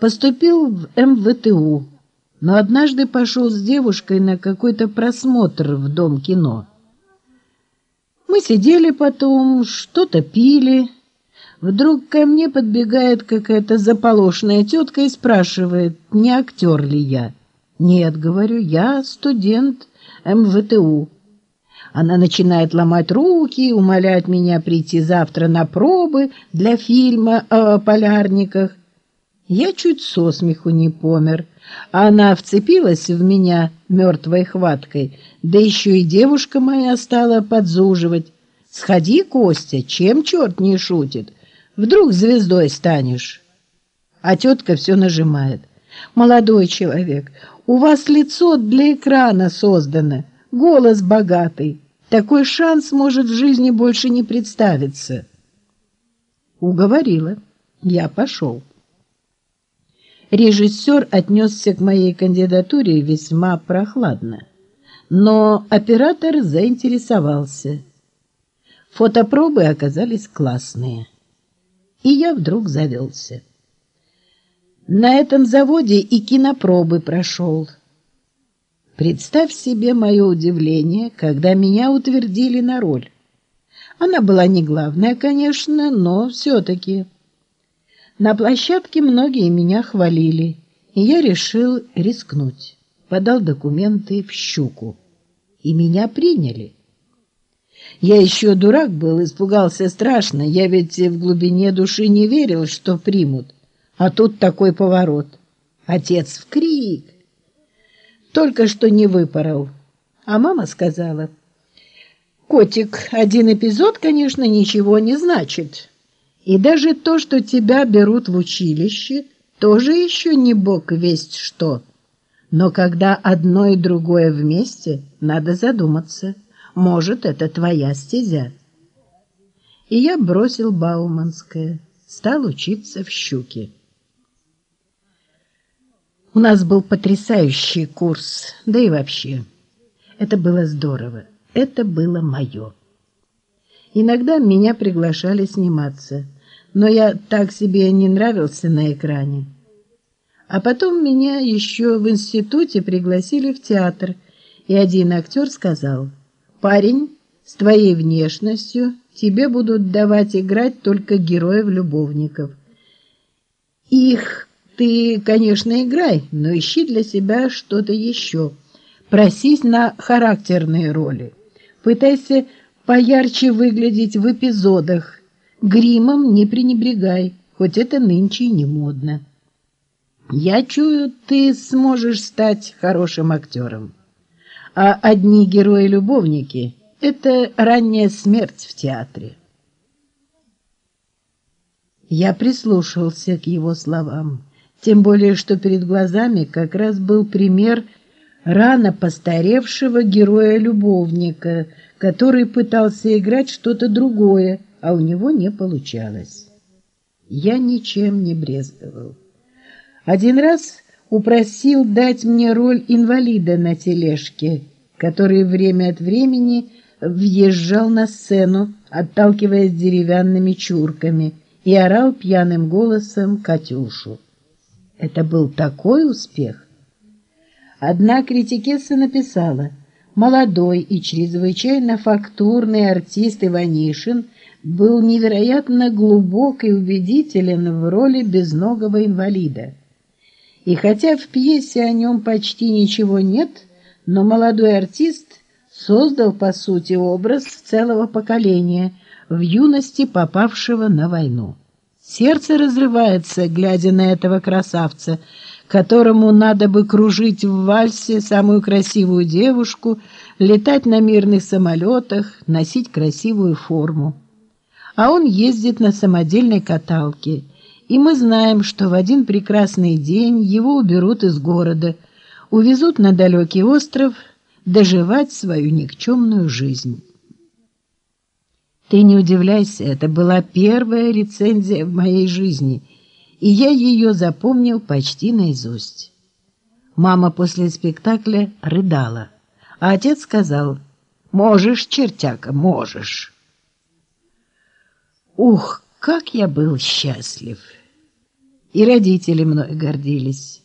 Поступил в МВТУ, но однажды пошел с девушкой на какой-то просмотр в Дом кино. Мы сидели потом, что-то пили. Вдруг ко мне подбегает какая-то заполошная тетка и спрашивает, не актер ли я. «Нет», — говорю, — «я студент МВТУ». Она начинает ломать руки, умолять меня прийти завтра на пробы для фильма о полярниках. Я чуть со смеху не помер. Она вцепилась в меня мертвой хваткой, да еще и девушка моя стала подзуживать. «Сходи, Костя, чем черт не шутит? Вдруг звездой станешь?» А тетка все нажимает. «Молодой человек, у вас лицо для экрана создано, голос богатый. Такой шанс может в жизни больше не представиться. Уговорила. Я пошел. Режиссер отнесся к моей кандидатуре весьма прохладно, но оператор заинтересовался. Фотопробы оказались классные, и я вдруг завелся. На этом заводе и кинопробы прошел. Представь себе мое удивление, когда меня утвердили на роль. Она была не главная, конечно, но все-таки. На площадке многие меня хвалили, и я решил рискнуть. Подал документы в «Щуку», и меня приняли. Я еще дурак был, испугался страшно, я ведь в глубине души не верил, что примут. А тут такой поворот. Отец в крик. Только что не выпорол. А мама сказала, «Котик, один эпизод, конечно, ничего не значит. И даже то, что тебя берут в училище, тоже еще не бог весть что. Но когда одно и другое вместе, надо задуматься. Может, это твоя стезя». И я бросил Бауманское, стал учиться в «Щуке». У нас был потрясающий курс, да и вообще. Это было здорово. Это было мое. Иногда меня приглашали сниматься, но я так себе не нравился на экране. А потом меня еще в институте пригласили в театр, и один актер сказал, «Парень, с твоей внешностью тебе будут давать играть только героев-любовников. Их ты, конечно, играй, но ищи для себя что-то еще. Просись на характерные роли. Пытайся поярче выглядеть в эпизодах. Гримом не пренебрегай, хоть это нынче не модно. Я чую, ты сможешь стать хорошим актером. А одни герои-любовники — это ранняя смерть в театре. Я прислушался к его словам. Тем более, что перед глазами как раз был пример рано постаревшего героя-любовника, который пытался играть что-то другое, а у него не получалось. Я ничем не брезговал. Один раз упросил дать мне роль инвалида на тележке, который время от времени въезжал на сцену, отталкиваясь деревянными чурками, и орал пьяным голосом Катюшу. Это был такой успех. Одна критикесса написала, молодой и чрезвычайно фактурный артист Иванишин был невероятно глубок и убедителен в роли безногого инвалида. И хотя в пьесе о нем почти ничего нет, но молодой артист создал, по сути, образ целого поколения, в юности попавшего на войну. Сердце разрывается, глядя на этого красавца, которому надо бы кружить в вальсе самую красивую девушку, летать на мирных самолетах, носить красивую форму. А он ездит на самодельной каталке, и мы знаем, что в один прекрасный день его уберут из города, увезут на далекий остров доживать свою никчемную жизнь. Ты не удивляйся, это была первая рецензия в моей жизни, и я ее запомнил почти наизусть. Мама после спектакля рыдала, а отец сказал, «Можешь, чертяка, можешь». Ух, как я был счастлив! и родители мной гордились.